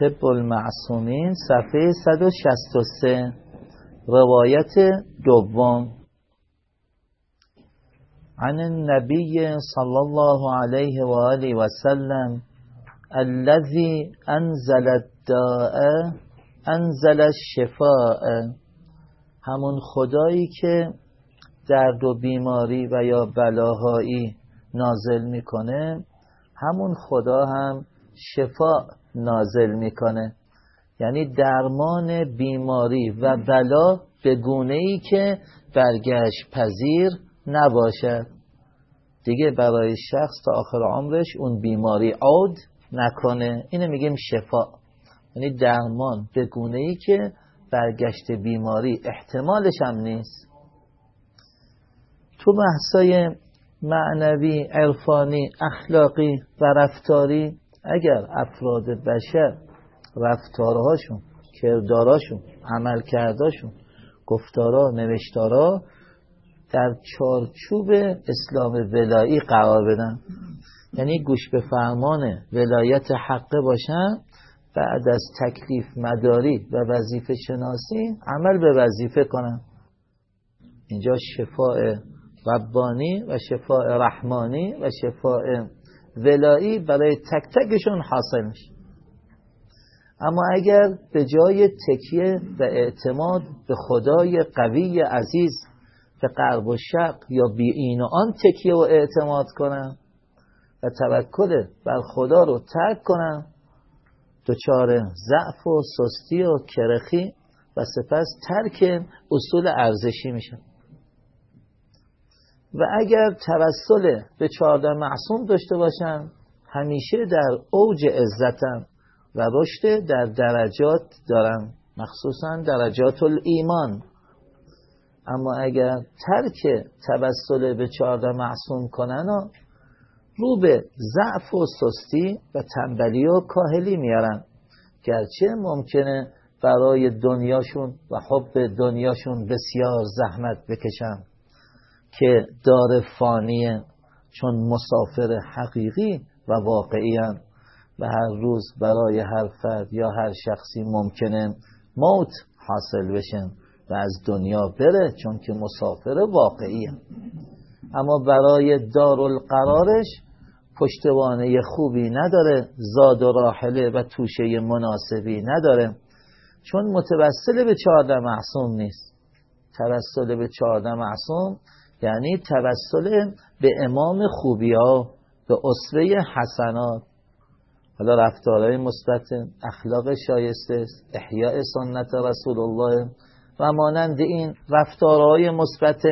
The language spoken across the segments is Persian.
طب المعصومین صفحه 163 روایت دوم. عن النبي صلى الله عليه وآله وسلم الذي انزل الداء انزل الشفاء. همون خدایی که درد و بیماری و یا بلاهایی نازل می‌کنه همون خدا هم شفا نازل می‌کنه. یعنی درمان بیماری و بلا به گونه ای که برگشت پذیر نباشد دیگه برای شخص تا آخر عمرش اون بیماری عود نکنه. اینو میگیم شفا. یعنی درمان به گونه ای که برگشت بیماری احتمالش هم نیست. تو بحثای معنوی، عرفانی، اخلاقی و رفتاری اگر افراد بشر رفتارهاشون کرداراشون عملکرداشون گفتارا نوشتارا در چارچوب اسلام ولایی قرار بدن. یعنی گوش به فرمان ولایت حقه باشن بعد از تکلیف مداری و وظیفه شناسی عمل به وظیفه کنن. اینجا شفاء ربانی و شفاء رحمانی و شفاء ولایی برای تک تکشون حاصل میشه. اما اگر به جای تکیه و اعتماد به خدای قوی عزیز به قرب و شق یا بی این و آن تکیه و اعتماد کنم و توکل بر خدا رو ترک کنم دچار ضعف و سستی و کرخی و سپس ترک اصول ارزشی میشم. و اگر توسل به چهارده معصوم داشته باشم همیشه در اوج عزتم و رشد در درجات دارم مخصوصا درجات الایمان اما اگر ترک توسل به چهارده معصوم کنن رو به ضعف و سستی و تنبلی و کاهلی میارن گرچه ممکنه برای دنیاشون و حب دنیاشون بسیار زحمت بکشم که دار فانیه چون مسافر حقیقی و واقعی هم و هر روز برای هر فرد یا هر شخصی ممکنه موت حاصل بشن و از دنیا بره چون که مسافر واقعی هم. اما برای دارالقرارش پشتوانه خوبی نداره زاد و راحله و توشه مناسبی نداره چون متوسل به چهارده معصوم نیست توسل به چهارده معصوم یعنی توسل به امام خوبی ها به اصوه حسنات. حالا رفتارهای مثبت اخلاق شایسته است احیاء سنت رسول الله و مانند این رفتارهای مثبت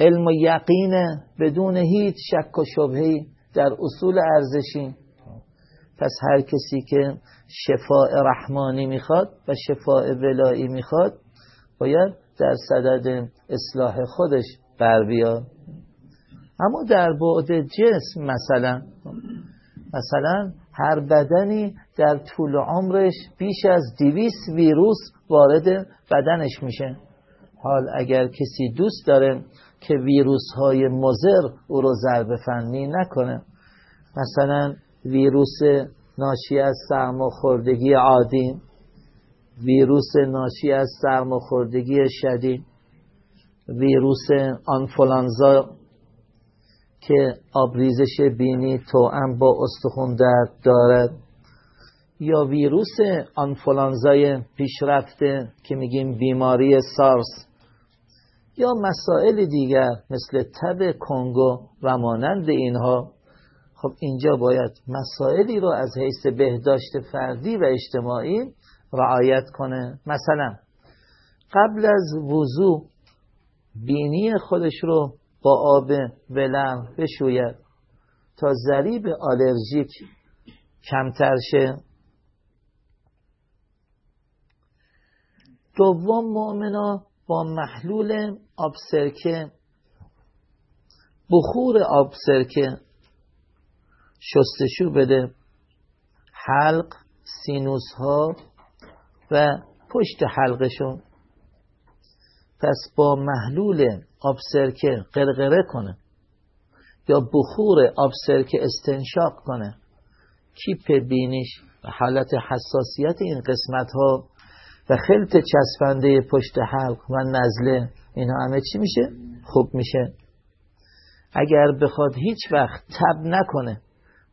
علم و یقین بدون هیچ شک و شبهی در اصول ارزشی. پس هر کسی که شفاء رحمانی می‌خواد و شفاء ولایی می‌خواد باید در صدد اصلاح خودش بر بیاد اما در بعد جسم مثلا مثلا هر بدنی در طول عمرش بیش از دیویس ویروس وارد بدنش میشه. حال اگر کسی دوست داره که ویروس های مزر او رو ضربه فنی نکنه مثلا ویروس ناشی از سرماخوردگی عادی ویروس ناشی از سرماخوردگی شدید ویروس آنفولانزا که آبریزش بینی توأم با استخون درد دارد یا ویروس آنفولانزای پیشرفته که میگیم بیماری سارس یا مسائل دیگر مثل تب کنگو و مانند اینها خب اینجا باید مسائلی رو از حیث بهداشت فردی و اجتماعی رعایت کنه. مثلا قبل از وضوع بینی خودش رو با آب ولرم بشوید تا ذریب آلرژیک کمتر شه. دوم مؤمنا با محلول آب سرکه. بخور آب سرکه. شستشو بده. حلق سینوس ها و پشت حلقشون پس با محلول آب سرکه قرقره کنه یا بخور آب سرکه استنشاق کنه کیپ بینیش و حالت حساسیت این قسمت ها و خلط چسبنده پشت حلق و نزله اینا همه چی میشه؟ خوب میشه اگر بخواد هیچ وقت تب نکنه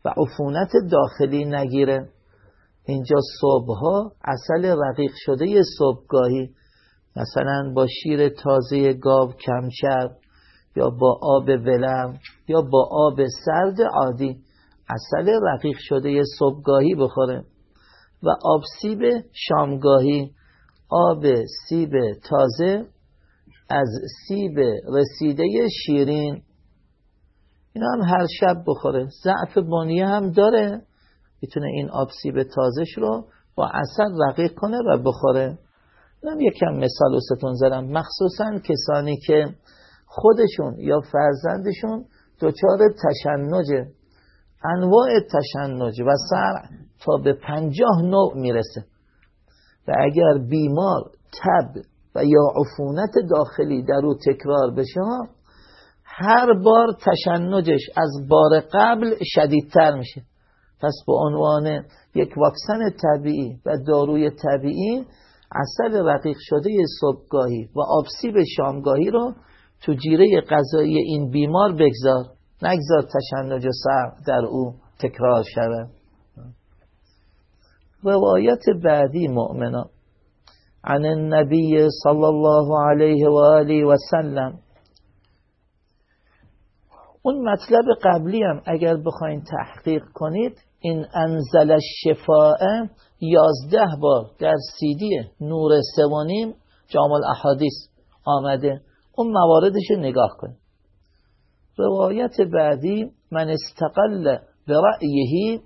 و عفونت داخلی نگیره اینجا صبحها اصل رقیق شده صبحگاهی مثلا با شیر تازه گاو کمچر یا با آب ولم یا با آب سرد عادی اصل رقیق شده صبحگاهی بخوره و آب سیب شامگاهی آب سیب تازه از سیب رسیده شیرین. اینا هم هر شب بخوره. ضعف بانیه هم داره. می‌تونه این آب سیب تازش رو با اصل رقیق کنه و بخوره. من یکم مثال ستون زدم. مخصوصا کسانی که خودشون یا فرزندشون دچار تشنجه انواع تشنج و سر تا به پنجاه نوع می‌رسه. و اگر بیمار تب و یا عفونت داخلی در او تکرار بشه هر بار تشنجش از بار قبل شدیدتر میشه. پس به عنوان یک واکسن طبیعی و داروی طبیعی اصل رقیق شده صبحگاهی و آبسیب شامگاهی رو تو جیره غذایی این بیمار بگذار. نگذار تشنج و سر در او تکرار شود. روایت بعدی مؤمنا عن النبی صلی الله علیه و آله و سلم اون مطلب قبلی هم اگر بخواین تحقیق کنید این انزل الشفاء یازده بار در سیدی نور سوانیم جامل احادیث آمده. اون مواردش نگاه کنید روایت بعدی من استقل برأیهی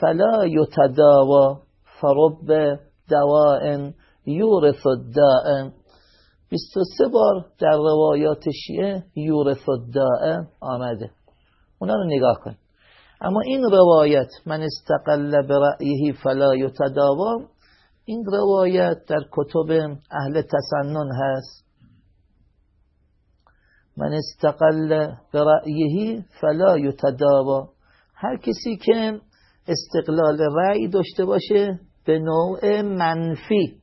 فلا یتداوا فرب دواء یورث الداء. 23 بار در روایات شیعه یورث الداء آمده. اونا رو نگاه کن. اما این روایت من استقل برأیه فلا یتداوا این روایت در کتب اهل تسنن هست. من استقل برأیه فلا یتداوا هر کسی که استقلال رأی داشته باشه به نوع منفی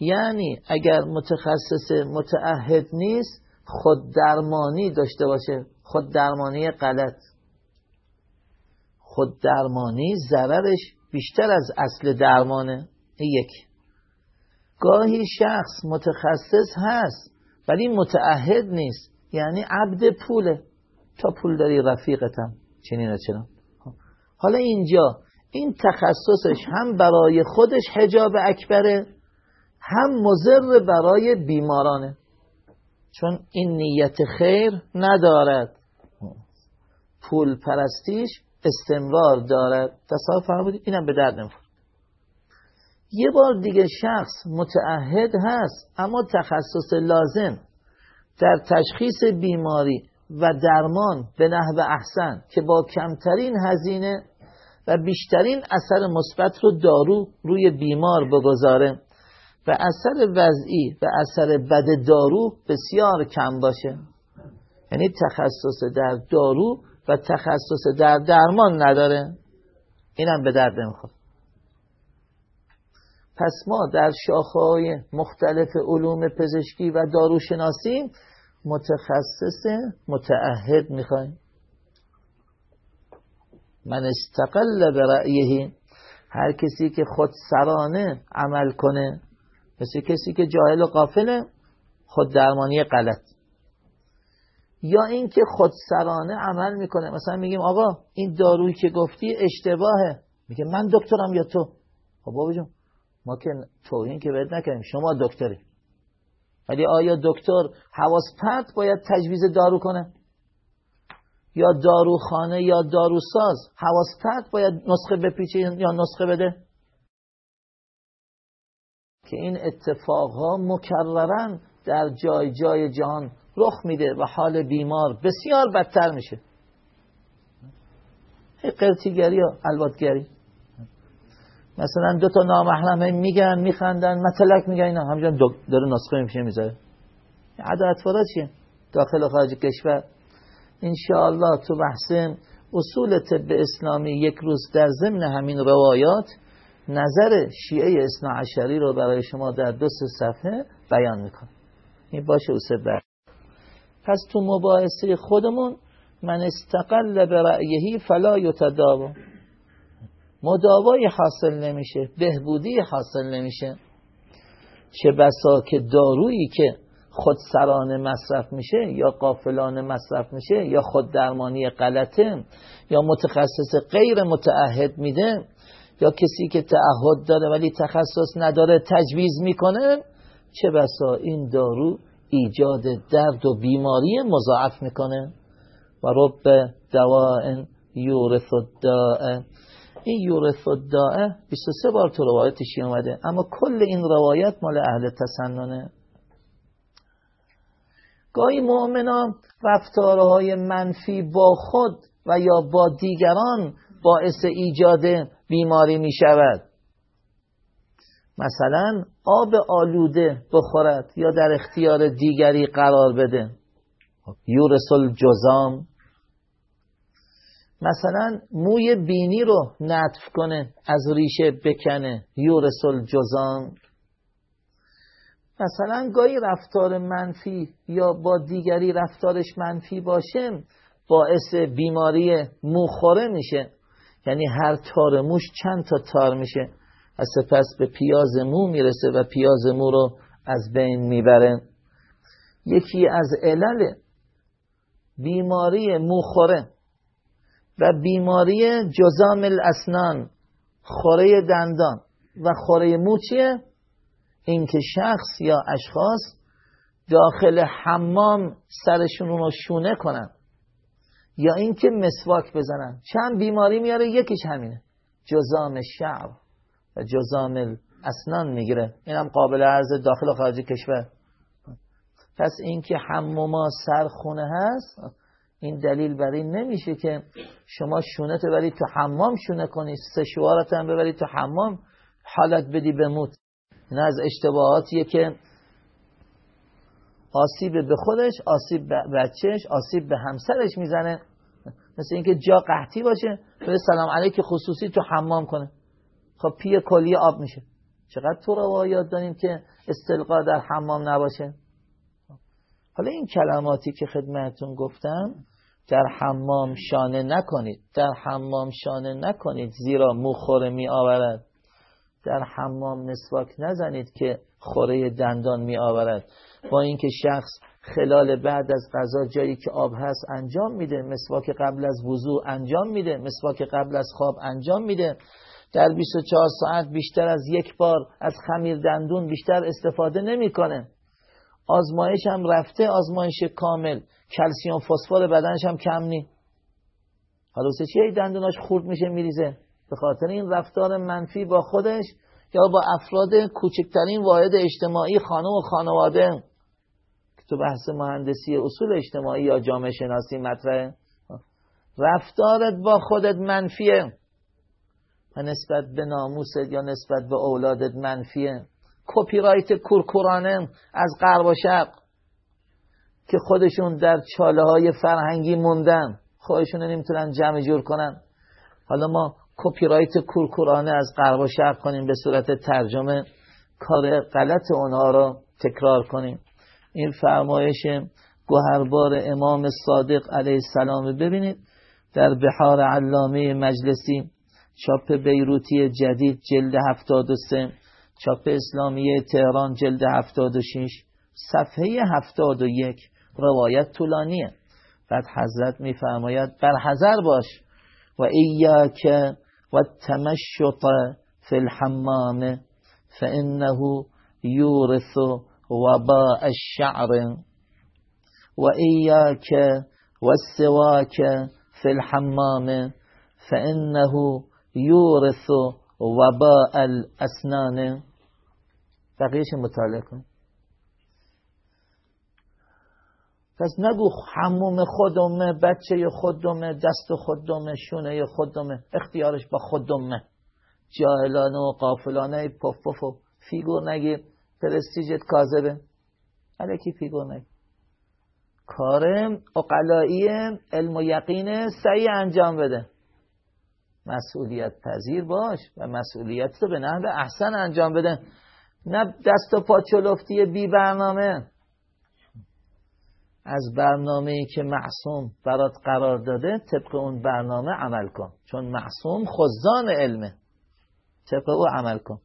یعنی اگر متخصص متعهد نیست خود درمانی داشته باشه خود درمانی غلط. خود درمانی ضررش بیشتر از اصل درمانه. یک. گاهی شخص متخصص هست ولی متعهد نیست. یعنی عبد پوله. تا پول داری رفیقتم. چنین چنان. حالا اینجا این تخصصش هم برای خودش حجاب اکبره هم مضر برای بیمارانه. چون این نیت خیر ندارد. پول پرستیش استمرار دارد. تصاف فرمودید اینم به درد نمی‌خوره. یه بار دیگه شخص متعهد هست اما تخصص لازم در تشخیص بیماری و درمان به نحو احسن که با کمترین هزینه و بیشترین اثر مثبت رو دارو روی بیمار بگذاره و اثر وضعی و اثر بد دارو بسیار کم باشه. یعنی تخصص در دارو و تخصص در درمان نداره اینم به درد نمی‌خواد پس ما در شاخهای مختلف علوم پزشکی و داروشناسی متخصص متعهد می‌خوایم. من استقل به رأیه هر کسی که خود سرانه عمل کنه مثل کسی که جاهل و قافله خود درمانی غلط. یا اینکه خودسرانه عمل می‌کنه. مثلا میگیم آقا این دارویی که گفتی اشتباهه. میگه من دکترم یا تو؟ خب بابا جون ما که توهین که بهت نکنیم شما دکتری. ولی آیا دکتر حواس پرت باید تجویز دارو کنه؟ یا داروخانه یا داروساز حواس پرت باید نسخه بپیچه یا نسخه بده؟ که این اتفاقها مکررن در جای جای جهان رخ میده و حال بیمار بسیار بدتر میشه. قرتیگری و الوادگری مثلا دو تا نامحرمه میگن میخندن متلک میگن اینا همجان داره نسخه میشه می‌ذاره. عدالت فرا چیه؟ داخل و خارج کشور. انشاءالله تو بحث اصول طب اسلامی یک روز در ضمن همین روایات نظر شیعه اصنا عشری رو برای شما در دو سه صفحه بیان می‌کنه. این باشه اصول پس تو مباحثه خودمون من استقل به رأیهی فلا یتداوا مداوای حاصل نمیشه بهبودی حاصل نمیشه. چه بسا که دارویی که خود سرانه مصرف میشه یا قافلانه مصرف میشه یا خود درمانی غلطه یا متخصص غیر متعهد میده یا کسی که تعهد داره ولی تخصص نداره تجویز می‌کنه چه بسا این دارو ایجاد درد و بیماری مضاعف می‌کنه و رب دواء یورث الداء. این یورث الداء 23 بار تو روایتش اومده. اما کل این روایت مال اهل تسننه. گاهی مؤمنان رفتارهای منفی با خود و یا با دیگران باعث ایجاد بیماری می شود مثلا آب آلوده بخورد یا در اختیار دیگری قرار بده. یورسل جزام. مثلا موی بینی رو نطف کنه از ریشه بکنه یورسل جزام. مثلا گاهی رفتار منفی یا با دیگری رفتارش منفی باشه باعث بیماری موخوره میشه. یعنی هر تار موش چند تا تار میشه. از سپس به پیاز مو می‌رسه و پیاز مو رو از بین می‌بره. یکی از علل بیماری موخوره و بیماری جزام الاسنان خوره دندان. و خوره مو چیه؟ اینکه شخص یا اشخاص داخل حمام سرشون رو شونه کنن یا اینکه مسواک بزنن. چند بیماری میاره؟ یکیش همینه. جزام شعر. و جزام اسنان می‌گیره اینم قابل عرض داخل و خارج کشور. پس اینکه حموما سرخونه هست این دلیل بر این نمیشه که شما شونت ببرید تو حمام شونه کنی سه شوارت هم ببرید تو حمام حالت بدی بموت نه از اشتباهاتیه که آسیب به خودش آسیب به بچهش آسیب به همسرش می‌زنه. مثل اینکه جا قحطی باشه به سلام علیک خصوصی تو حمام کنه. خب پی کلی آب میشه. چقدر تو روایات داریم که استلقا در حمام نباشه؟ حالا این کلماتی که خدمتون گفتم در حمام شانه نکنید. در حمام شانه نکنید زیرا موخوره می آورد در حمام مسواک نزنید که خوره دندان می آورد با اینکه شخص خلال بعد از غذا جایی که آب هست انجام میده مسواک قبل از وضوع انجام میده مسواک قبل از خواب انجام میده. در 24 ساعت بیشتر از یک بار از خمیر دندون بیشتر استفاده نمی‌کنه. آزمایش هم رفته آزمایش کامل. کلسیوم فسفر بدنش هم کم نی. حالا چیه دندوناش خورد میشه میریزه. به خاطر این رفتار منفی با خودش یا با افراد کوچکترین واحد اجتماعی خانم و خانواده. که تو بحث مهندسی اصول اجتماعی یا جامعه شناسی مطرحه. رفتارت با خودت منفیه. و نسبت به ناموست یا نسبت به اولادت منفیه. کپی رایت کورکورانه از غرب و شرق که خودشون در چاله های فرهنگی موندن. خودشون نمی‌تونن جمع جور کنن. حالا ما کپی رایت کورکورانه از غرب و شرق کنیم به صورت ترجمه. کار غلط اونها رو تکرار کنیم. این فرمایش گوهربار امام صادق علیه السلام ببینید. در بحار علامه مجلسی چاپ بیروتی جدید جلد 73 چاپ اسلامی تهران جلد 76 صفحه 71 روایت طولانیه. بعد حضرت میفرماید بر حذر باش و ایاک و تمشط فی الحمام فانه یورث وباء الشعر. و ایاک و السواک فی الحمام فانه یورث وباء الاسنان. بقیهش مطالعه کن. پس نگو حموم خودمه بچه خودمه دست خودمه شونه خودمه. اختیارش با خودمه. جاهلانه و قافلانه پف پف و فیگور نگی. پرستیجت کاذبه. علیکی فیگور نگی. کار اقلایی علم و یقین سعی انجام بده. مسئولیت پذیر باش و مسئولیت رو به نحو احسن انجام بده. نه دست و پا چلفتی بی برنامه. از برنامه ای که معصوم برات قرار داده طبق اون برنامه عمل کن. چون معصوم خزان علمه. طبق او عمل کن.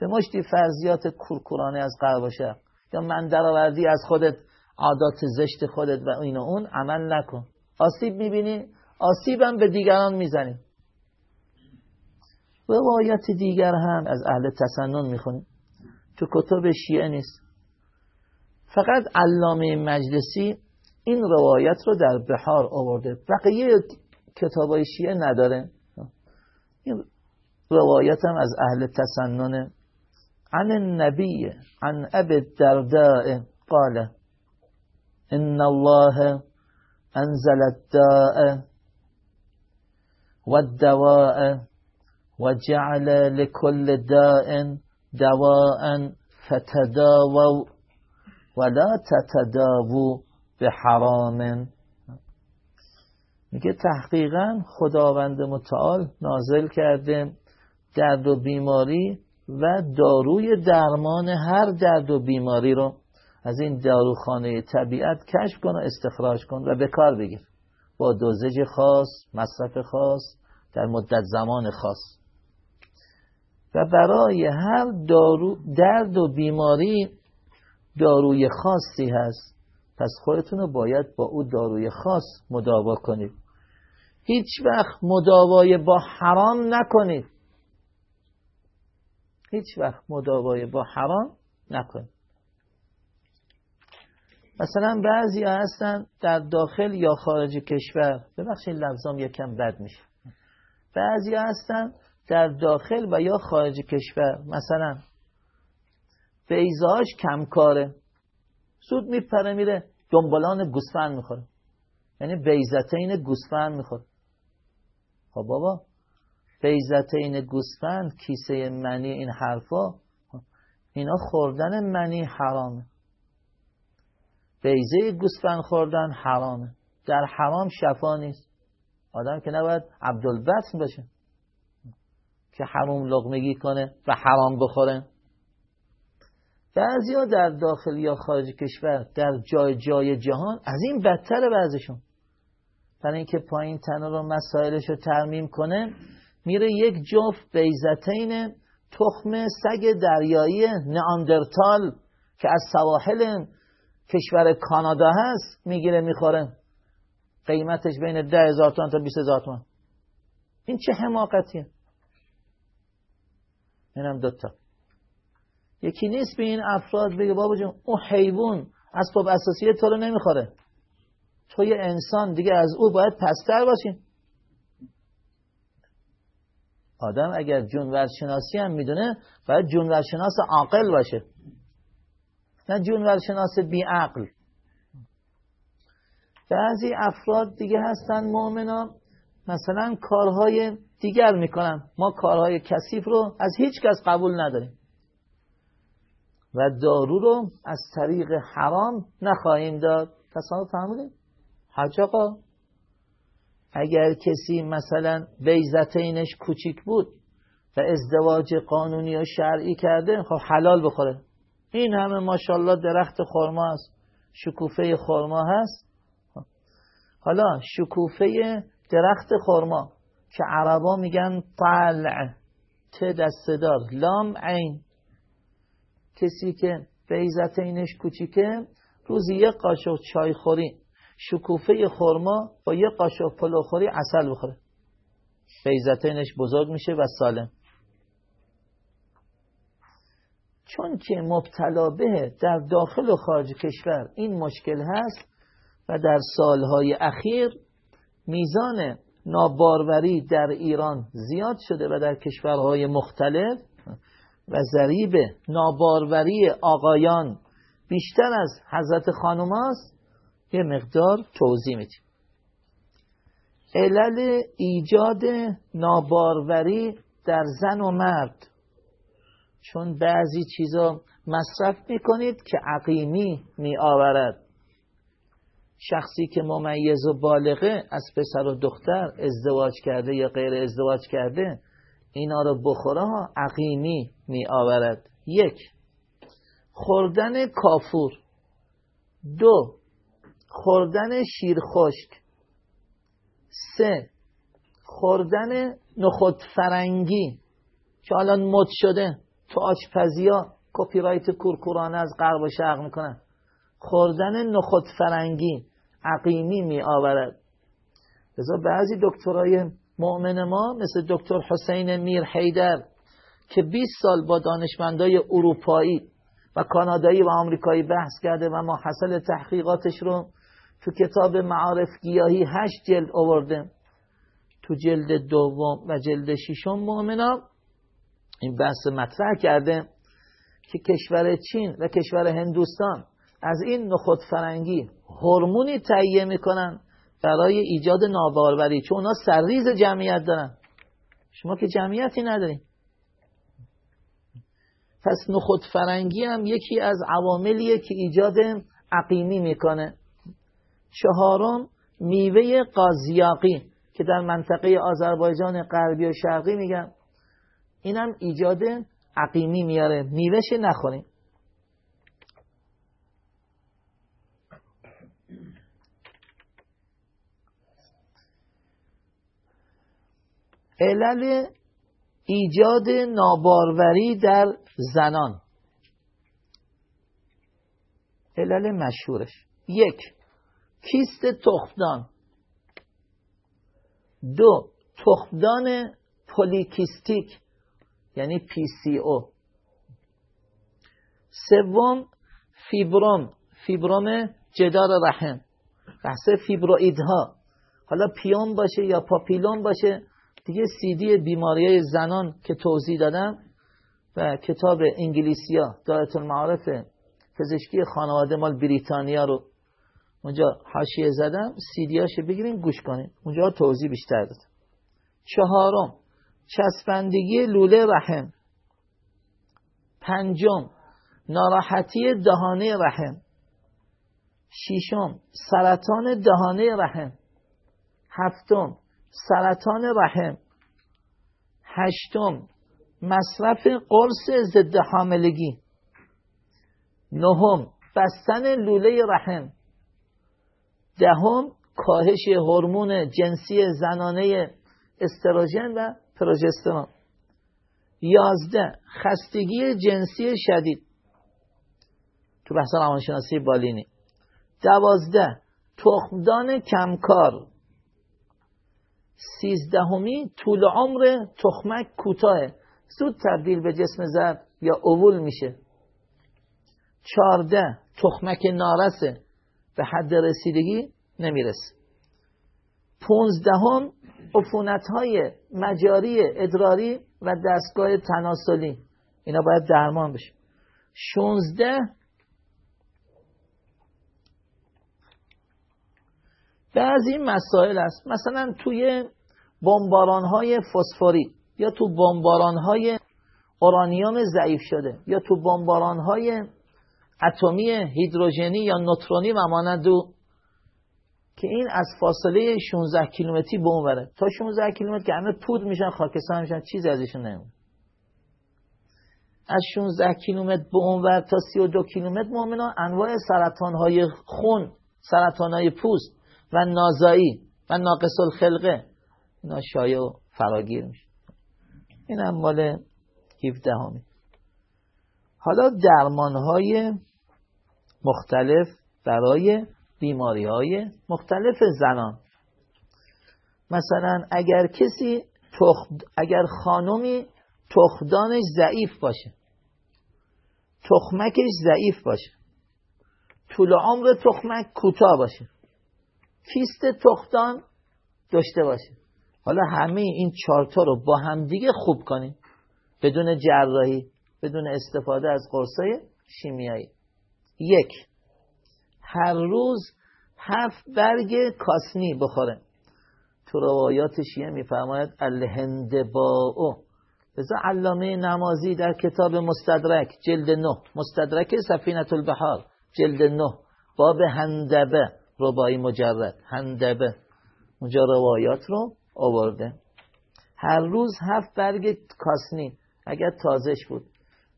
به مشتی فرضیات کورکورانه از قرار باشه. یا من درآوردی از خودت عادات زشت خودت و این و اون عمل نکن. آسیب می‌بینی؟ آسیبم به دیگران می‌زنی. روایت دیگر هم از اهل تسنن می‌خونیم تو کتب شیعه نیست. فقط علامه مجلسی این روایت رو در بحار آورده. بقیه کتاب شیعه نداره. این روایت هم از اهل تسنن. عن النبی عن ابي الدرداء قال ان الله انزل الداء والدواء وجعل لكل داء دواء فتداووا ولا تتداووا به حرام میگه تحقیقا خداوند متعال نازل کرده درد و بیماری و داروی درمان هر درد و بیماری رو از این داروخانه طبیعت کشف کن و استخراج کن و به کار بگیر. با دوزج خاص مصرف خاص در مدت زمان خاص. و برای هر دارو درد و بیماری داروی خاصی هست. پس خودتون رو باید با او داروی خاص مداوا کنید. هیچ وقت مداوای با حرام نکنید. هیچ وقت مداوای با حرام نکنید. مثلا بعضی هستن در داخل یا خارج کشور. ببخشید لفظام یکم بد میشه. بعضی هستن در داخل و یا خارج کشور. مثلا بیزاش کمکاره. سود میپره میره دنبالان گوسفند می‌خوره. یعنی بیزتین گوسفند می‌خوره. خب بابا بیزتین گوسفند کیسه منی این حرفا؟ اینا خوردن منی حرامه. بیزه گوسفند خوردن حرامه. در حرام شفا نیست. آدم که نباید عبدالبطن باشه. که حرام لغمگی کنه و حرام بخوره. بعضی ها در داخل یا خارج کشور در جای جای جهان از این بدتر بعضشون برای اینکه پایین تنه رو مسائلش رو ترمیم کنه میره یک جفت بیزتین تخم سگ دریایی ناندرتال که از سواحل کشور کانادا هست می‌گیره می‌خوره. قیمتش بین ده هزار تا بیس هزار تومن این چه حماقتیه؟ اینم دوتا یکی نیست به این افراد بگه بابا جون اون حیوان اسباب اساسی تو رو نمی‌خوره. تو یه انسان دیگه از او باید پستر باشین آدم اگر جونور شناسی هم می‌دونه باید جونور شناس عاقل باشه. نه جونور شناس بی عقل بعضی افراد دیگه هستن مؤمنان مثلا کارهای دیگر می‌کنن ما کارهای کثیف رو از هیچ کس قبول نداریم. و دارو رو از طریق حرام نخواهیم داد. تصادف فهمیدیم. حج آقا اگر کسی مثلا بیزتینش کوچیک بود و ازدواج قانونی و شرعی کرده خب حلال بخوره. این همه ماشاءالله درخت خرما هست شکوفه خرما هست. حالا شکوفه درخت خرما. که عربا میگن طلع ت دستدار لام عین. کسی که بیزتینش کوچیکه روزی یک قاشق چای خوری شکوفه خرما با یک قاشق پلو خوری اصل بخوره. بیزتینش بزرگ میشه و سالم. چون که مبتلا به در داخل و خارج کشور این مشکل هست و در سالهای اخیر میزان ناباروری در ایران زیاد شده و در کشورهای مختلف و ذریب ناباروری آقایان بیشتر از حضرت خانوم هست یه مقدار توضیح میدیم. علل ایجاد ناباروری در زن و مرد. چون بعضی چیزا مصرف می‌کنید که عقیمی می آورد شخصی که ممیز و بالغه از پسر و دختر ازدواج کرده یا غیر ازدواج کرده اینا رو بخوره عقیمی می آورد یک خوردن کافور. دو خوردن شیر خشک سه خوردن نخود فرنگی. که الان مد شده تو آچپزی ها کپی رایت کورکورانه از غرب و شرق می‌کنن. خوردن نخود فرنگی. عقیمی می آورد لذا بعضی دکترای مؤمن ما مثل دکتر حسین میر حیدر که 20 سال با دانشمندای اروپایی و کانادایی و آمریکایی بحث کرده و ما حاصل تحقیقاتش رو تو کتاب معارف گیاهی هشت جلد آورده تو جلد دوم و جلد ششم مؤمنا این بحث مطرح کرده که کشور چین و کشور هندوستان از این نخود فرنگی هورمونی تهیه می‌کنن برای ایجاد ناباروری چون اونا سرریز جمعیت دارن. شما که جمعیتی ندارین پس نخود فرنگی هم یکی از عواملیه که ایجاد عقیمی می‌کنه. چهارم میوه قازیاقی که در منطقه آذربایجان غربی و شرقی میگن. اینم ایجاد عقیمی میاره. میوهش نخوریم. علل ایجاد ناباروری در زنان. علل مشهورش. یک کیست تخمدان؟ دو تخمدان پلی‌کیستیک یعنی PCO. سوم فیبروم. فیبروم جدار رحم. بحث فیبرویدها حالا میوم باشه یا پاپیلوم باشه دیگه سیدی بیماری زنان که توضیح دادم و کتاب انگلیسیا دایت المعارف پزشکی خانواده مال بریتانیا رو اونجا حاشیه زدم سیدیاشو بگیریم گوش کنیم. اونجا توضیح بیشتر داد چهارم چسبندگی لوله رحم. پنجم ناراحتی دهانه رحم. ششم سرطان دهانه رحم. هفتم سرطان رحم. هشتم مصرف قرص ضد حاملگی. نهم بستن لوله رحم. دهم کاهش هورمون جنسی زنانه استروژن و پروژسترون. یازده خستگی جنسی شدید. تو بحث روانشناسی بالینی. دوازده تخمدان کمکار. سیزدهمی طول عمر تخمک کوتاه زود تبدیل به جسم زرد یا اول میشه. چارده تخمک نارسه. به حد رسیدگی نمی‌رسه. پونزدهم عفونت های مجاری ادراری و دستگاه تناسلی. اینا باید درمان بشه. شونزده بعضی مسائل است. مثلا توی بمباران های فسفوری یا تو بمباران های اورانیوم ضعیف شده یا تو بمباران های اتمی هیدروژنی یا نوترونی و مانند که این از فاصله 16 کیلومتری به اون تا 16 کیلومتر که همه پود میشن خاکستر میشن چیزی ازشون نمیمونه از 16 کیلومتر به اون تا 32 کیلومتر مؤمنا انواع سرطان های خون سرطان های پوست و نازایی و ناقص الخلقه. اینا شایع و فراگیر میشه. این هم مال 17 همی. حالا درمان های مختلف برای بیماری های مختلف زنان. مثلا اگر کسی اگر خانمی تخدانش ضعیف باشه تخمکش ضعیف باشه طول عمر تخمک کوتاه باشه کیست تختان؟ داشته باشه حالا همه این چارتا رو با همدیگه خوب کنیم بدون جراحی بدون استفاده از قرصای شیمیایی. یک هر روز هفت برگ کاسنی بخوره تو روایات شیعه میفرماید الهندباو لذا علامه نمازی در کتاب مستدرک جلد نه. مستدرک سفینت البحار جلد نه. باب هندبه. ربایی مجرد هندبه اونجا روایات رو آورده. هر روز هفت برگ کاسنی اگر تازش بود.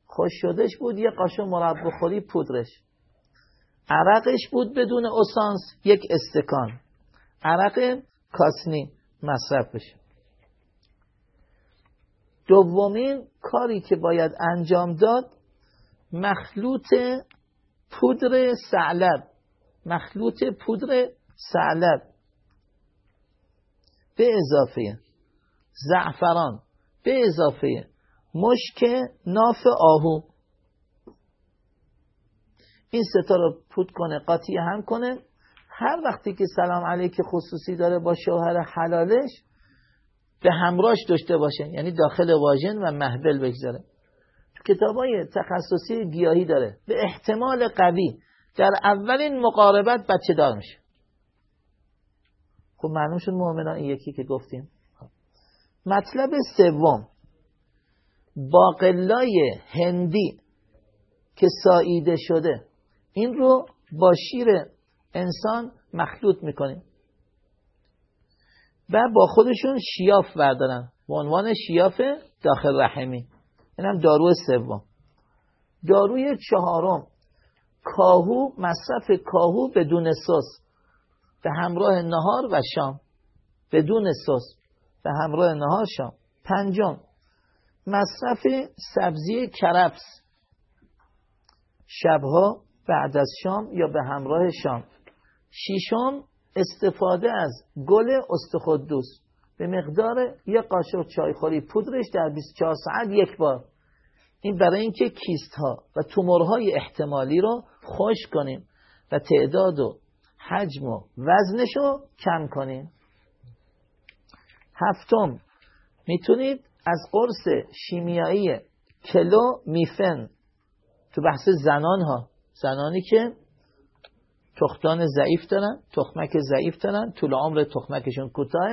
خوش شدش بود یه قاشق مربع خوری پودرش. عرقش بود بدون اسانس یک استکان. عرق کاسنی مصرف بشه. دومین کاری که باید انجام داد مخلوط پودر سعلب. مخلوط پودر سعلب. به اضافه زعفران به اضافه مشک ناف آهو. این ستا رو پود کنه قاطی هم کنه. هر وقتی که سلام علیک خصوصی داره با شوهر حلالش به همراش داشته باشه. یعنی داخل واژن و محبل بگذاره. کتاب های تخصصی گیاهی داره. به احتمال قوی. در اولین مقاربت بچه دار میشه. خب معلوم شد مؤمنان این یکی که گفتیم. مطلب سوم باقلای هندی که ساییده شده این رو با شیر انسان مخلوط می‌کنیم. و با خودشون شیاف بردارن. به عنوان شیاف داخل رحمی. این هم دارو سوم. داروی چهارم کاهو مصرف کاهو بدون سس به همراه نهار و شام. بدون سس به همراه نهار شام. پنجم مصرف سبزی کرفس. شبها بعد از شام یا به همراه شام. شیشم استفاده از گل استخدوس. به مقدار یک قاشق چایخوری پودرش در 24 ساعت یک بار. این برای اینکه کیست ها و تومورهای احتمالی رو خوش کنیم و تعداد و حجم و وزنش رو کم کنیم. هفتم می‌تونید از قرص شیمیایی کلو میفن تو بحث زنان ها زنانی که تختان ضعیف دارن تخمک ضعیف دارن طول عمر تخمکشون کوتاه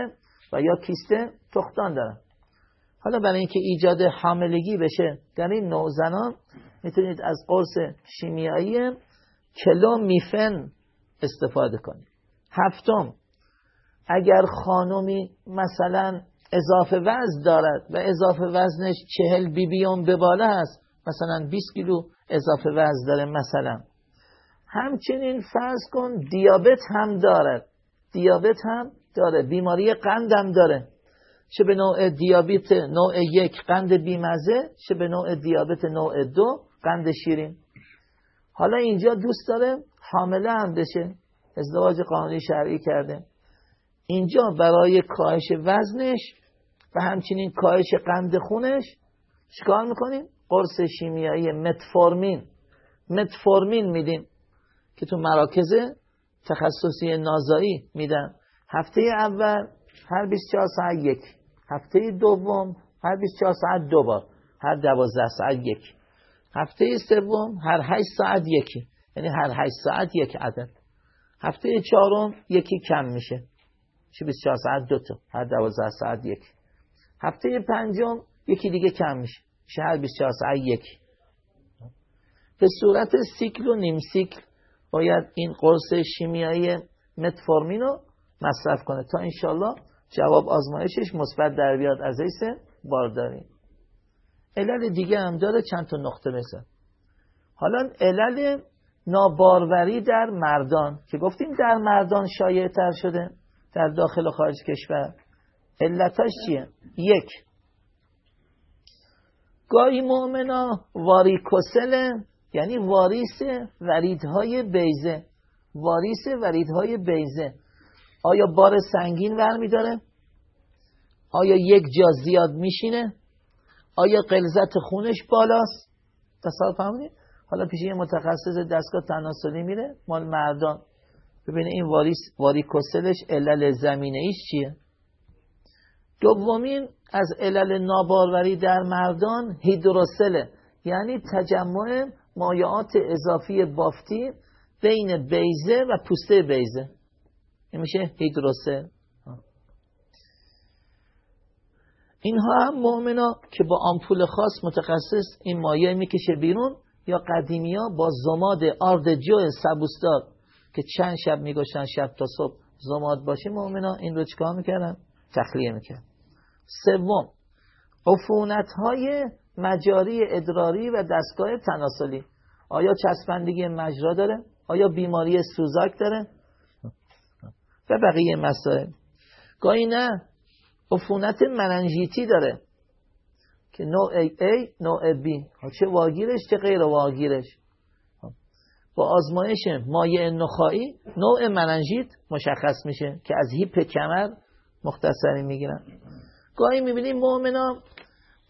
و یا کیسته تختان دارن. حالا برای اینکه ایجاد حاملگی بشه در این نوع زنان می‌تونید از قرص شیمیایی کلو میفن استفاده کنید. هفتم اگر خانمی مثلا اضافه وزن دارد و اضافه وزنش چهل بیبیون به بالا هست مثلا 20 کیلو اضافه وزن داره مثلا. همچنین فرض کن دیابت هم دارد. دیابت هم داره. بیماری قند هم داره. چه به نوع دیابت نوع یک قند بیمزه چه به نوع دیابت نوع دو قند شیرین. حالا اینجا دوست داره حامله هم بشه. ازدواج قانونی شرعی کرده. اینجا برای کاهش وزنش و همچنین کاهش قند خونش چیکار می‌کنیم؟ قرص شیمیایی متفورمین. متفورمین میدیم که تو مراکز تخصصی نازایی میدن. هفته اول هر 24 ساعت یک. هفته دوم هر 24 ساعت دو بار هر 12 ساعت یک. هفته سوم هر 8 ساعت یکی یعنی هر 8 ساعت یک عدد. هفته چهارم یکی کم میشه. چه 24 ساعت دو تا هر 12 ساعت یک. هفته پنجم یکی دیگه کم میشه. میشه هر 24 ساعت یک. به صورت سیکل و نیم سیکل باید این قرص شیمیایی متفورمین رو مصرف کنه. تا انشالله جواب آزمایشش مثبت در بیاد از ایسه بارداری. علل دیگه هم داره چند تا نقطه مثل حالا علل ناباروری در مردان. که گفتیم در مردان شایع تر شده در داخل و خارج کشور. علتاش چیه؟ یک. گاهی مؤمنا واریکوسل یعنی واریس وریدهای بیزه واریس وریدهای بیزه آیا بار سنگین ور داره؟ آیا یک جا زیاد میشینه؟ آیا قلزت خونش بالاست؟ تصال فهمونی؟ حالا پیش یه متخصص دستگاه تناسلی میره مال مردان ببینه این واریس واریکوسلش علل زمینه ایش چیه؟ دومین از علل ناباروری در مردان هیدروسله یعنی تجمع مایعات اضافی بافتی بین بیزه و پوسته بیزه این میشه هیدروسل اینها هم مؤمنا که با آمپول خاص متخصص این مایع می‌کشه بیرون یا قدیمی ها با زماد آرد جو سبوستار که چند شب میگشتن شب تا صبح زماد باشه مؤمنا این رو چکار می‌کردن؟ تخلیه می‌کرد سوم عفونت های مجاری ادراری و دستگاه تناسلی آیا چسبندگی مجرا داره؟ آیا بیماری سوزاک داره؟ و بقیه مسائل. گاهی نه عفونت مننجیتی داره که نوع A نوع B. چه واگیرش چه غیر واگیرش. با آزمایش مایع نخایی نوع مننجیت مشخص میشه که از هیپ کمر مختصری می‌گیرن. گاهی می‌بینیم مؤمنا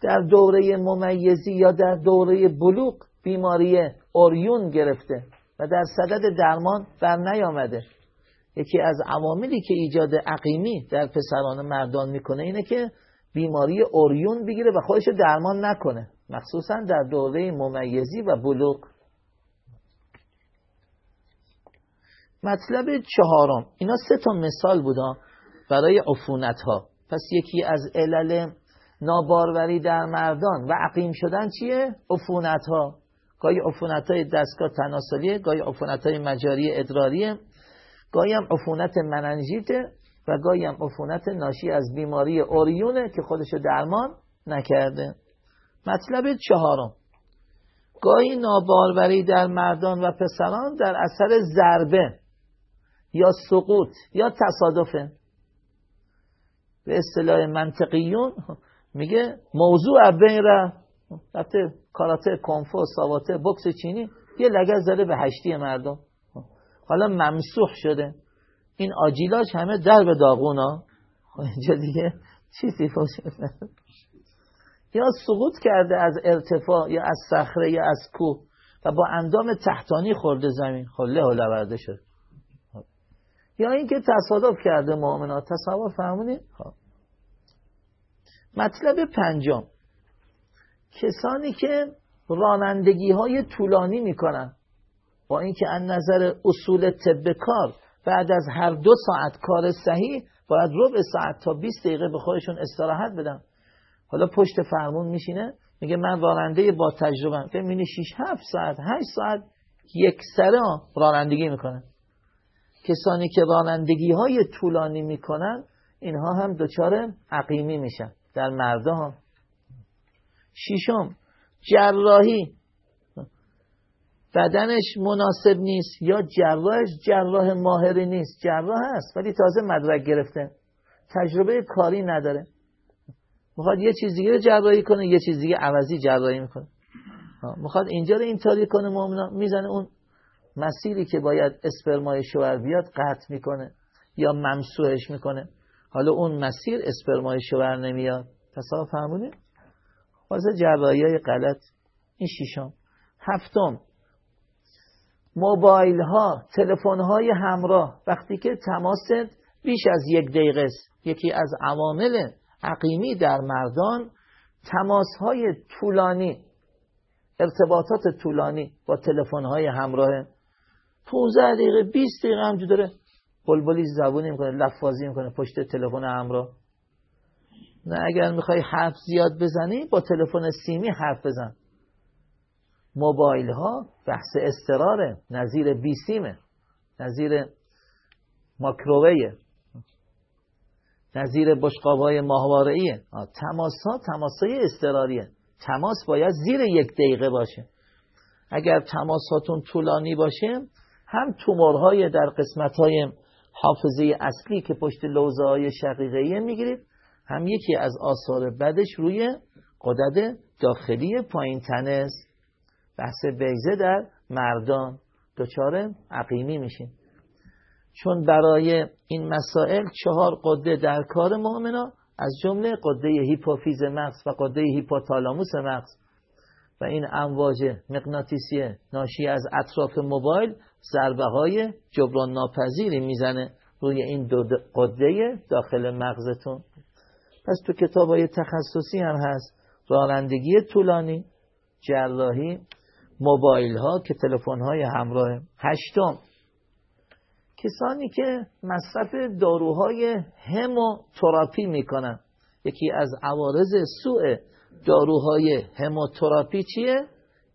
در دوره ممیزی یا در دوره بلوغ بیماری اوریون گرفته و در صدد درمان بر نیامده یکی از عواملی که ایجاد عقیمی در پسران مردان می‌کنه اینه که بیماری اوریون بگیره و خودش درمان نکنه. مخصوصا در دوره ممیزی و بلوغ. مطلب چهارم. اینا سه تا مثال بودن برای عفونت ها پس یکی از علل ناباروری در مردان و عقیم شدن چیه؟ عفونت ها گاهی عفونت های دستگاه تناسلیه گاهی عفونت های مجاری ادراریه. گاهی هم عفونت مننجیته و گاهی هم عفونت ناشی از بیماری اوریونه که خودشو درمان نکرده. مطلب چهارم. گاهی ناباروری در مردان و پسران در اثر ضربه یا سقوط یا تصادفه. به اصطلاح منطقیون میگه موضوع بین را کاراته کنفو ساواته بکس چینی. یه لگه زده به هشتی مردم. حالا ممسوح شده. این آجیلاش همه در به داغونا خب اینجا دیگه چیزی فوشه یا سقوط کرده از ارتفاع یا از صخره یا از کوه و با اندام تحتانی خورده زمین. خب له و لورده شد. یا اینکه تصادف کرده مؤمنات تصور فهمونید خب. مطلب پنجم. کسانی که رانندگی های طولانی می‌کنن. با اینکه از نظر اصول طب کار بعد از هر دو ساعت کار صحیح باید ربع ساعت تا 20 دقیقه به خودشون استراحت بدن. حالا پشت فرمون میشینه میگه من راننده با تجربه فکر مینی 6 7 ساعت 8 ساعت یک سره رانندگی می‌کنن. کسانی که رانندگی های طولانی می‌کنن اینها هم دچار عقیمی میشن در مردم. ششم جراحی. بدنش مناسب نیست یا جراحش جراح ماهری نیست. جراح هست ولی تازه مدرک گرفته. تجربه کاری نداره. می‌خواد یه چیز دیگه جراحی کنه یه چیز دیگه عوضی جراحی می‌کنه. می‌خواد اینجا رو اینطوری کنه مؤمنا می‌زنه اون مسیری که باید اسپرمای شوهر بیاد قطع می‌کنه یا ممسوحش می‌کنه. حالا اون مسیر اسپرمای شوهر نمیاد. تصاف فهمونه واسه جراحی های غلط. این شیشم هفتم. موبایل ها تلفن های همراه. وقتی که تماست بیش از یک دقیقه است. یکی از عوامل عقیمی در مردان تماس های طولانی ارتباطات طولانی با تلفن های همراه. 15 دقیقه 20 دقیقه هم داره. بلبلی زبونی می‌کنه لفاظی می‌کنه پشت تلفن همراه. نه اگر می‌خوای حرف زیاد بزنی با تلفن سیمی حرف بزن. موبایل ها بحث استراره نظیر بیسیمه. نظیر ماکروویه. نظیر بشقابای ماهوارهیه تماس ها تماس های استراریه تماس باید زیر یک دقیقه باشه. اگر تماساتون طولانی باشه هم تومورهای در قسمت های حافظه اصلی که پشت لوزه های شقیقه می‌گیرید هم یکی از آثار بدش روی قدرت داخلی پایین تنه است. بحث بیزه در مردان دچار عقیمی میشین چون برای این مسائل چهار قده در کار مؤمنا از جمله قده هیپوفیز مغز و قده هیپوتالاموس مغز. و این امواج مغناطیسی ناشی از اطراف موبایل ضربه های جبران ناپذیری می‌زنه روی این دو قده داخل مغزتون. پس تو کتاب های تخصصی هم هست. رانندگی طولانی جراحی موبایل ها که تلفن های همراه هشتم. کسانی که مصرف داروهای هموتراپی می‌کنن. یکی از عوارض سوء داروهای هموتراپی چیه؟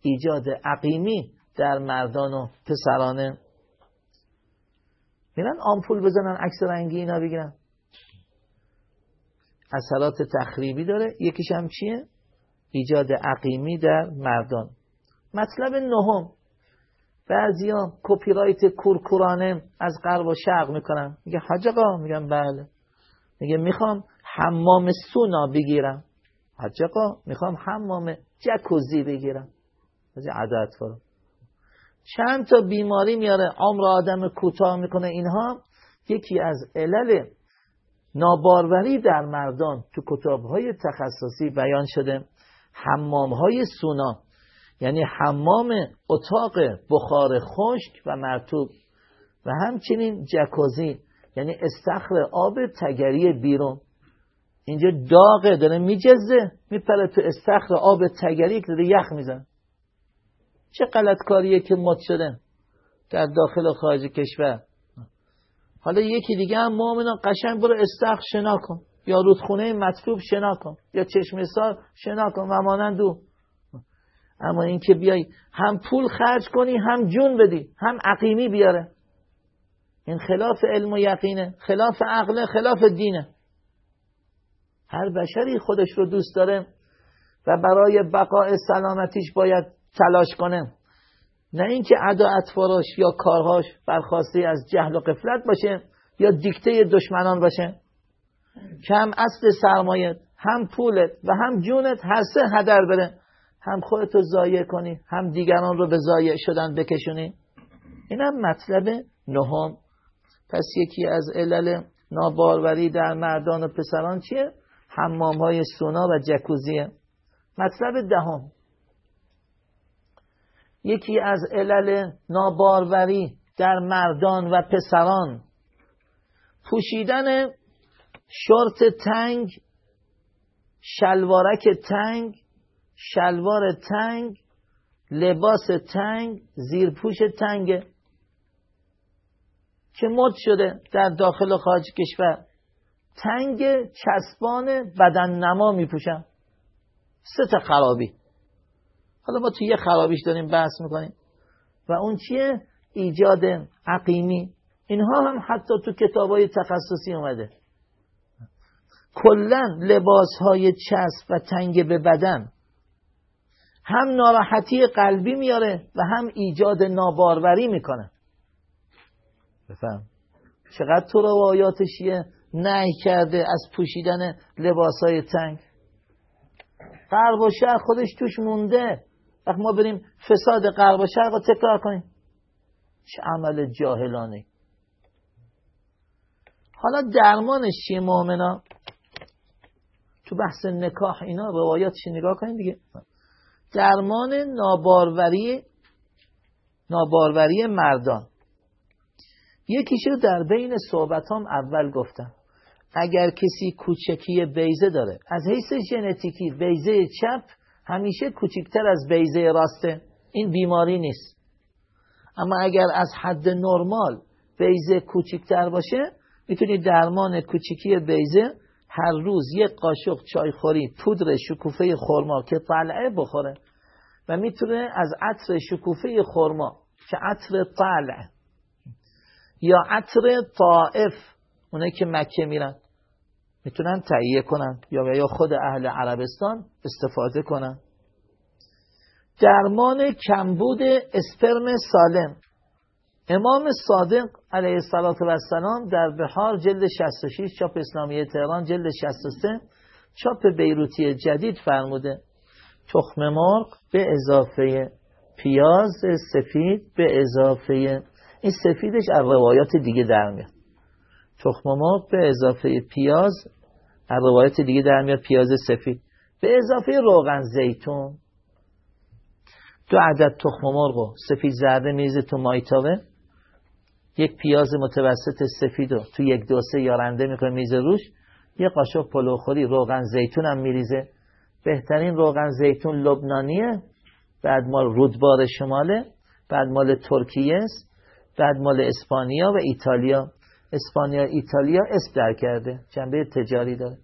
ایجاد عقیمی در مردان و پسرانه. میرن آمپول بزنن عکس رنگی اینا بگیرن. اثرات تخریبی داره. یکیش هم چیه؟ ایجاد عقیمی در مردان. مطلب نهم. بعضیا کپی رایت کورکورانه از غرب و شرق می‌کنن. میگه حاج آقا میگم بله. میگه می‌خوام حمام سونا بگیرم. حاج آقا می‌خوام حمام جکوزی بگیرم. از عدد فرم چند تا بیماری میاره عمر آدم کوتاه می‌کنه اینها. یکی از علل ناباروری در مردان تو کتاب های تخصصی بیان شده حمام های سونا. یعنی حمام اتاق بخار خشک و مرتوب و همچنین جکوزی یعنی استخر آب تگری بیرون. اینجا داغه داره میجزه میپره تو استخر آب تگری که داره یخ میزن چه غلط کاریه که مد شده در داخل و خارج کشور؟ حالا یکی دیگه هم مؤمنا قشنگ برو استخر شنا کن. یا رودخونه مطلوب شنا کن. یا چشم سار شنا کن. و مانند او. اما اینکه بیای هم پول خرج کنی هم جون بدی هم عقیمی بیاره. این خلاف علم و یقینه خلاف عقله خلاف دینه. هر بشری خودش رو دوست داره و برای بقای سلامتیش باید تلاش کنه. نه اینکه ادا اطفاراش یا کارهاش برخواسته از جهل و قفلت باشه یا دیکته دشمنان باشه. که هم اصل سرمایت هم پولت و هم جونت هر سه هدر بره. هم خودتو ضایع کنی هم دیگران رو به ضایع شدن بکشونی. این هم مطلب نهم. پس یکی از علل ناباروری در مردان و پسران چیه؟ حمام های سونا و جکوزیه. مطلب دهم. یکی از علل ناباروری در مردان و پسران. پوشیدن شورت تنگ شلوارک تنگ شلوار تنگ لباس تنگ زیرپوش تنگ. که مد شده در داخل و خارج کشور. تنگ چسبان بدن نما میپوشن سه تا خرابی. حالا ما توی یه خرابیش داریم بحث می‌کنیم. و اون چیه؟ ایجاد عقیمی. اینها هم حتی تو کتاب های تخصصی اومده. کلا لباس های چسب و تنگ به بدن. هم ناراحتی قلبی میاره و هم ایجاد ناباروری می‌کنه. بفهم. چقدر تو روایات شیعه نهی کرده از پوشیدن لباس های تنگ؟ قرب و شهر خودش توش مونده. وقت ما بریم فساد قرب و شرق رو تکرار کنیم. چه عمل جاهلانه. حالا درمانش چیه مؤمنا تو بحث نکاح اینا روایاتش نگاه کنید دیگه؟ درمان ناباروری ناباروری مردان. یکیشو در بین صحبتام اول گفتم. اگر کسی کوچکی بیزه داره از حیث ژنتیکی بیزه چپ همیشه کوچکتر از بیزه راسته این بیماری نیست. اما اگر از حد نرمال بیزه کوچکتر باشه می‌تونی درمان کوچکی بیزه هر روز یک قاشق چایخوری پودر شکوفه خورما که طلعه بخوره و می‌تونه از عطر شکوفه خورما که عطر طلع یا عطر طائف اونه که مکه میرن می‌تونن تهیه کنن یا یا خود اهل عربستان استفاده کنن. درمان کمبود اسپرم سالم. امام صادق علیه السلام در بهار جلد 66 چاپ اسلامی تهران جلد 63 چاپ بیروتی جدید فرموده. تخم مرغ به اضافه پیاز سفید به اضافه این سفیدش از روایات دیگه در میاد. تخم مرغ به اضافه پیاز از روایات دیگه در میاد پیاز سفید. به اضافه روغن زیتون. دو عدد تخم مرغ و سفید زرده میزه تو مایتاوه. یک پیاز متوسط سفید رو تو یک دوسه یارنده می‌کنه میزه روش. یه قاشق پلوخوری روغن زیتون هم میریزه. بهترین روغن زیتون لبنانیه. بعد مال رودبار شماله. بعد مال ترکیه است. بعد مال اسپانیا و ایتالیا. اسپانیا ایتالیا اسم در کرده. جنبه تجاری داره.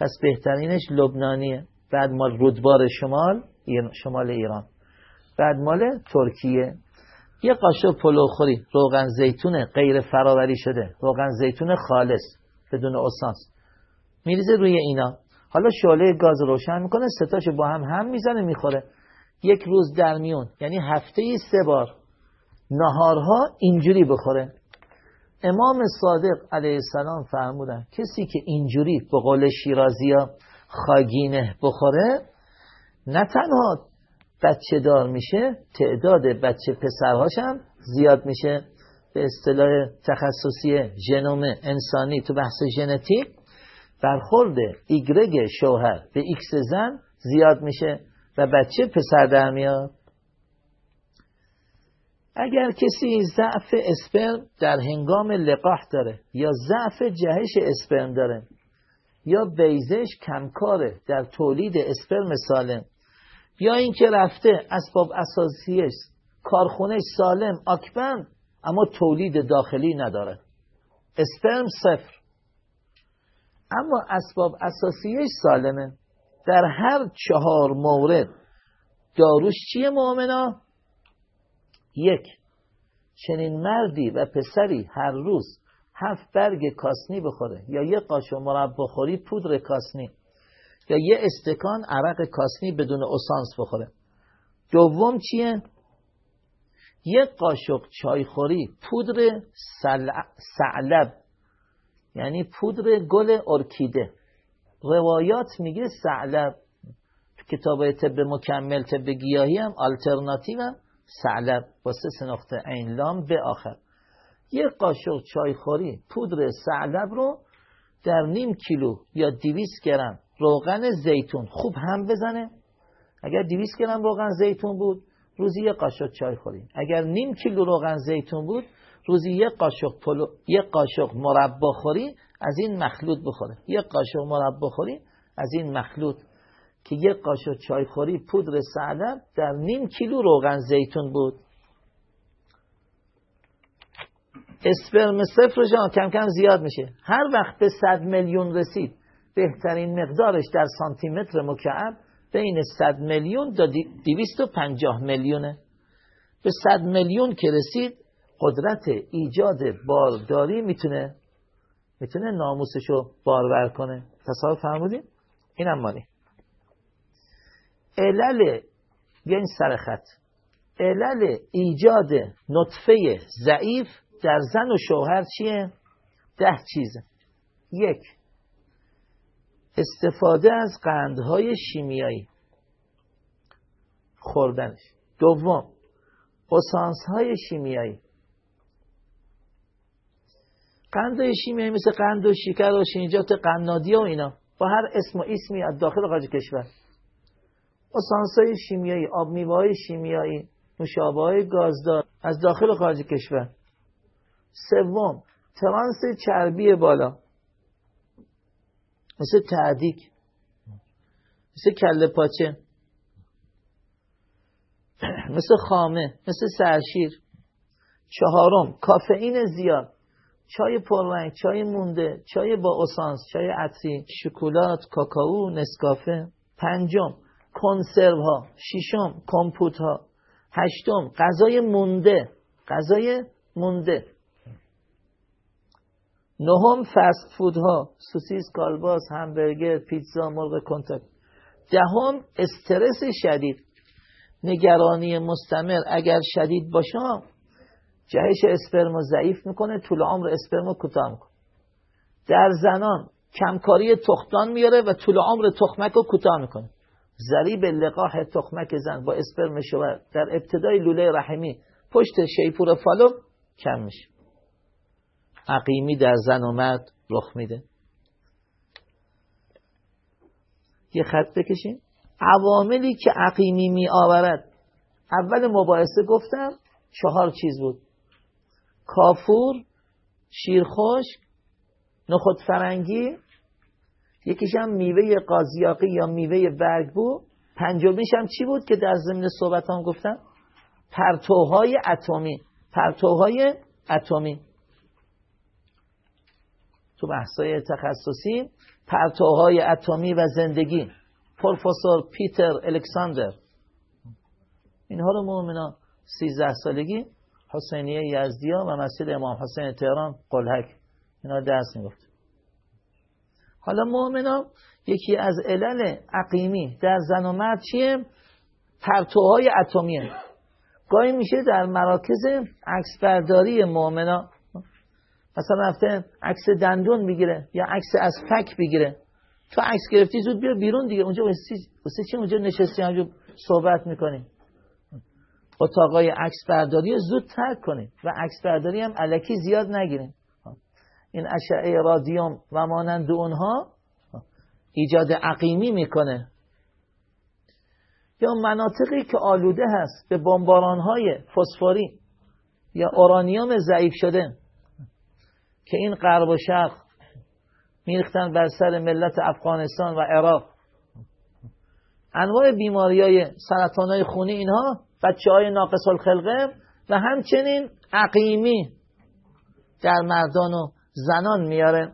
پس بهترینش لبنانیه. بعد مال رودبار شمال شمال ایران. بعد مال ترکیه. یه قاشق پلوخوری روغن زیتون غیر فراوری شده. روغن زیتون خالص بدون اسانس. میریزه روی اینا. حالا شعله گاز روشن می‌کنه ستاش با هم هم می‌زنه می‌خوره. یک روز در میون یعنی هفته ای سه بار. نهارها اینجوری بخوره. امام صادق علیه السلام فرمودن کسی که اینجوری به قول شیرازی ها خاگینه بخوره نه تنها بچه دار میشه تعداد بچه پسرهاش هم زیاد میشه. به اصطلاح تخصصی ژنوم انسانی تو بحث ژنتیک برخورد ایگرگ شوهر به ایکس زن زیاد میشه و بچه پسر در میاد. اگر کسی ضعف اسپرم در هنگام لقاح داره یا ضعف جهش اسپرم داره یا بیضه‌ش کمکاره در تولید اسپرم سالم یا اینکه رفته اسباب اساسیش کارخونه سالم آکبند اما تولید داخلی نداره. اسپرم صفر. اما اسباب اساسیش سالمه. در هر چهار مورد داروش چیه مؤمنا یک چنین مردی و پسری هر روز هفت برگ کاسنی بخوره یا یه قاشق مربا خوری پودر کاسنی. یا یه استکان عرق کاسنی بدون اسانس بخوره. دوم چیه؟ یک قاشق چایخوری پودر سعلب یعنی پودر گل ارکیده. روایات میگه سعلب تو کتاب طب مکمل طب گیاهی هم آلترناتیو هم سعلب. با سه نقطه این لام به آخر. یک قاشق چایخوری پودر سعلب رو در نیم کیلو یا دیویس گرم روغن زیتون. خوب هم بزنه. اگر دیویس گرم روغن زیتون بود روزی یک قاشق چای خوریم. اگر نیم کیلو روغن زیتون بود روزی یک قاشق پلو یک قاشق مربا خوری از این مخلوط بخوره. یک قاشق مربا خوری از این مخلوط. که یک قاشق چای خوری پودر سعدب در نیم کیلو روغن زیتون بود. اسپرم صفر جان کم کم زیاد میشه. هر وقت به صد میلیون رسید بهترین مقدارش در سانتی متر مکعب بین 100 میلیون تا 250 میلیونه. به 100 میلیون که رسید قدرت ایجاد بارداری می‌تونه می‌تونه ناموسشو بارور کنه. تصاحب فرمودیم اینم مالی علل بیاین سر خط. علل ایجاد نطفه ضعیف در زن و شوهر چیه؟ ده چیزه. یک استفاده از قندهای شیمیایی. خوردنش. دوم های شیمیایی. قندهای شیمیایی مثل قند و شکر و شینجات قنادی و اینا با هر اسم و اسمی از داخل خارج کشور. های شیمیایی آب میوه شیمیایی نوشابه های گازدار از داخل خارج کشور. سوم ترانس چربی بالا. مثل تعدیک مثل کله پاچه مثل خامه مثل سرشیر. چهارم کافئین زیاد. چای پررنگ چای مونده چای با اسانس چای عطری شکلات کاکائو نسکافه. پنجم کنسرو ها ششم کمپوت ها هشتم غذای مونده غذای مونده. نهم فست فود ها سوسیس کالباس همبرگر پیتزا مرغ کنتاک. دهم استرس شدید. نگرانی مستمر. اگر شدید باشه جهش اسپرم ضعیف می‌کنه طول عمر اسپرم کوتاه می‌کنه. در زنان کمکاری تختان میاره و طول عمر تخمک رو کوتاه می‌کنه. ضریب لقاح تخمک زن با اسپرم شوهر در ابتدای لوله رحمی پشت شیپور فالو کم میشه. عقیمی در زن و مرد رخ میده. یه خط بکشیم عواملی که عقیمی می آورد اول مباحثه گفتم چهار چیز بود. کافور شیرخشک نخود فرنگی. یکیش هم میوه قازیاقی یا میوه برگ بود پنجمیش هم چی بود که در زمین صحبت هم گفتم؟ پرتوهای اتمی. پرتوهای اتمی. تو بحثای تخصصی پرتوهای اتمی و زندگی. پروفسور پیتر الکساندر. اینها رو مؤمنا 13 سالگی حسینیه یزدیا و مسجد امام حسین تهران قلحک. اینا درس می‌گفت. حالا مؤمنا یکی از علل عقیمی در زن و مرد چیه؟ پرتوهای اتمیه. گاهی میشه در مراکز عکس برداری مؤمنا مثلا رفته عکس دندون بگیره یا عکس از فک بگیره. تو عکس گرفتی زود بیا بیرون دیگه. اونجا واسه چی اونجا نشستی؟ همجا صحبت می‌کنی. اتاقای عکس برداری زود ترک کنیم و عکس برداری هم علکی زیاد نگیریم این اشعه رادیوم و مانند اونها ایجاد عقیمی می‌کنه. یا مناطقی که آلوده هست به های فسفوری یا اورانیوم ضعیف شده. که این غرب و شرق میریختن بر سر ملت افغانستان و عراق. انواع بیماری های سرطان های خونی اینها بچه های ناقص الخلقه و همچنین عقیمی در مردان و زنان میاره.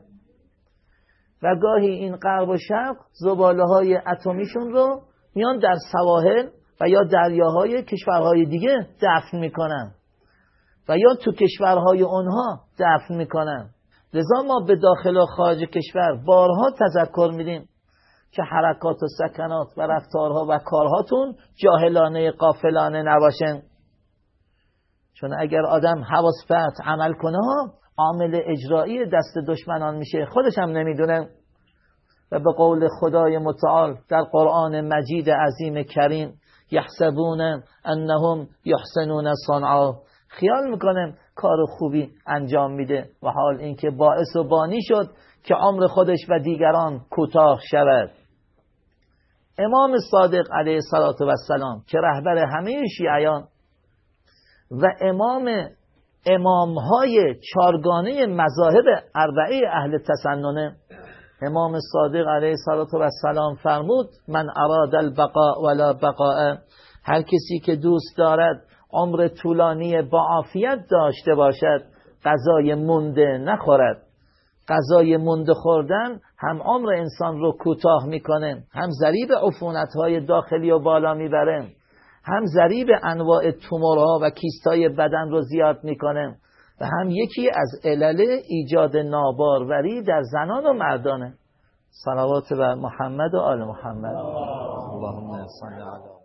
و گاهی این غرب و شرق زباله های اتمیشون رو میان در سواحل و یا دریاهای کشورهای دیگه دفن می‌کنن. و یا تو کشورهای اونها دفن می‌کنن. لذا ما به داخل و خارج کشور بارها تذکر میدیم که حرکات و سکنات و رفتارها و کارهاتون جاهلانه قافلانه نباشن. چون اگر آدم حواس پرت عمل کنه عامل اجرایی دست دشمنان میشه. خودش هم نمی‌دونه. و به قول خدای متعال در قرآن مجید عظیم کریم یحسبون انهم یحسنون صنعا. خیال می‌کنه کار خوبی انجام میده و حال اینکه باعث و بانی شد که عمر خودش و دیگران کوتاه شود. امام صادق علیه السلام که رهبر همه شیعیان و امام امام های چارگانه مذاهب اربعه اهل تسننه امام صادق علیه السلام فرمود من اراد البقاء ولا بقاء هر کسی که دوست دارد عمر طولانی با عافیت داشته باشد غذای مونده نخورد. غذای مونده خوردن هم عمر انسان رو کوتاه می‌کنه هم ذریب عفونت های داخلی و بالا می‌بره هم ذریب انواع تومورها و کیستای بدن رو زیاد می‌کنه و هم یکی از علل ایجاد ناباروری در زنان و مردانه. صلوات بر محمد و آل محمد. اللهم صل